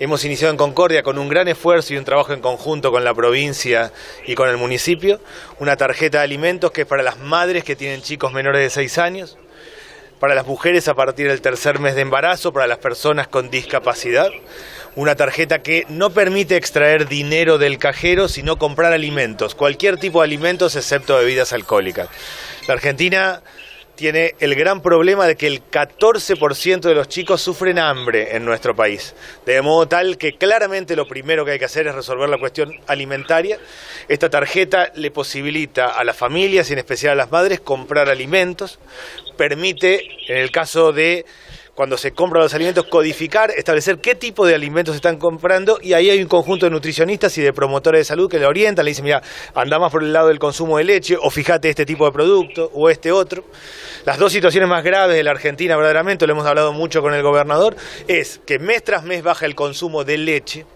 Hemos iniciado en Concordia con un gran esfuerzo y un trabajo en conjunto con la provincia y con el municipio, una tarjeta de alimentos que es para las madres que tienen chicos menores de 6 años, para las mujeres a partir del tercer mes de embarazo, para las personas con discapacidad, una tarjeta que no permite extraer dinero del cajero, sino comprar alimentos, cualquier tipo de alimentos excepto bebidas alcohólicas. La Argentina tiene el gran problema de que el 14% de los chicos sufren hambre en nuestro país. De modo tal que claramente lo primero que hay que hacer es resolver la cuestión alimentaria. Esta tarjeta le posibilita a las familias y en especial a las madres comprar alimentos. Permite, en el caso de cuando se compran los alimentos, codificar, establecer qué tipo de alimentos se están comprando y ahí hay un conjunto de nutricionistas y de promotores de salud que le orientan, le dicen, mira, anda más por el lado del consumo de leche o fíjate este tipo de producto o este otro. Las dos situaciones más graves de la Argentina, verdaderamente, lo hemos hablado mucho con el gobernador, es que mes tras mes baja el consumo de leche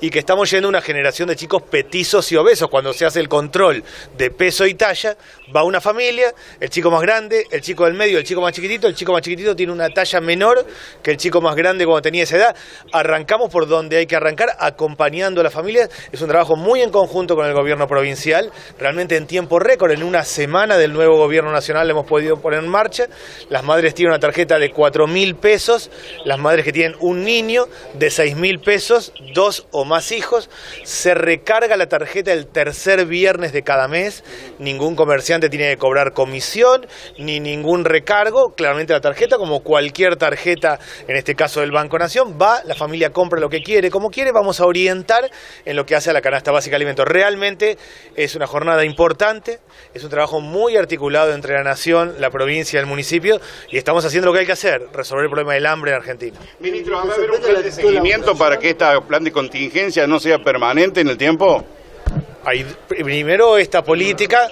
y que estamos yendo a una generación de chicos petizos y obesos. Cuando se hace el control de peso y talla, va una familia, el chico más grande, el chico del medio, el chico más chiquitito, el chico más chiquitito tiene una talla menor que el chico más grande cuando tenía esa edad. Arrancamos por donde hay que arrancar, acompañando a las familias. Es un trabajo muy en conjunto con el gobierno provincial, realmente en tiempo récord, en una semana del nuevo gobierno nacional hemos podido poner en marcha. Las madres tienen una tarjeta de 4 mil pesos, las madres que tienen un niño de 6 mil pesos, dos o más hijos, se recarga la tarjeta el tercer viernes de cada mes, ningún comerciante tiene que cobrar comisión ni ningún recargo, claramente la tarjeta, como cualquier tarjeta, en este caso del Banco Nación, va, la familia compra lo que quiere, como quiere, vamos a orientar en lo que hace a la canasta básica de alimentos. Realmente es una jornada importante, es un trabajo muy articulado entre la Nación, la provincia y el municipio, y estamos haciendo lo que hay que hacer, resolver el problema del hambre en Argentina. Ministro, ¿va a haber un plan de seguimiento para que este plan de contingencia no sea permanente en el tiempo? Hay, primero esta política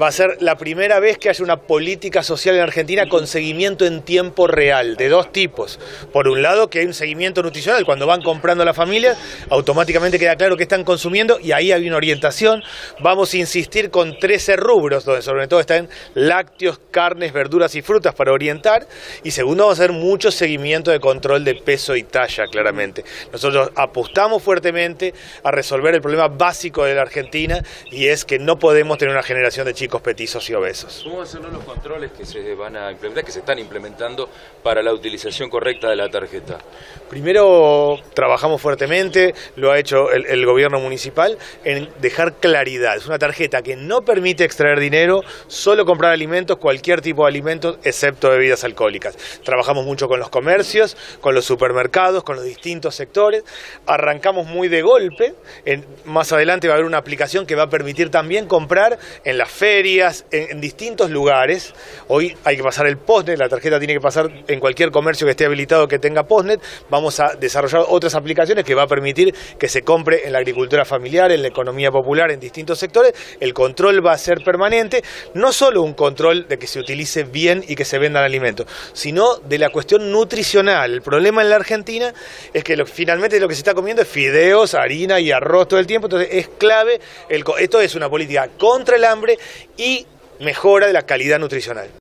va a ser la primera vez que haya una política social en Argentina con seguimiento en tiempo real, de dos tipos. Por un lado, que hay un seguimiento nutricional, cuando van comprando la familia, automáticamente queda claro que están consumiendo y ahí hay una orientación. Vamos a insistir con 13 rubros, donde sobre todo están lácteos, carnes, verduras y frutas para orientar. Y segundo, vamos a hacer mucho seguimiento de control de peso y talla, claramente. Nosotros apostamos fuertemente a resolver el problema básico de la Argentina y es que no podemos tener una generación de chicos chicos petizos y obesos. ¿Cómo son los controles que se van a implementar, que se están implementando para la utilización correcta de la tarjeta? Primero trabajamos fuertemente, lo ha hecho el, el gobierno municipal, en dejar claridad. Es una tarjeta que no permite extraer dinero, solo comprar alimentos, cualquier tipo de alimentos, excepto bebidas alcohólicas. Trabajamos mucho con los comercios, con los supermercados, con los distintos sectores. Arrancamos muy de golpe. En, más adelante va a haber una aplicación que va a permitir también comprar en las en, distintos lugares. Hoy hay que pasar el postnet, la tarjeta tiene que pasar en cualquier comercio que esté habilitado que tenga postnet. Vamos a desarrollar otras aplicaciones que va a permitir que se compre en la agricultura familiar, en la economía popular, en distintos sectores. El control va a ser permanente, no solo un control de que se utilice bien y que se vendan alimentos, sino de la cuestión nutricional. El problema en la Argentina es que finalmente lo que se está comiendo es fideos, harina y arroz todo el tiempo, entonces es clave, el, esto es una política contra el hambre y mejora de la calidad nutricional.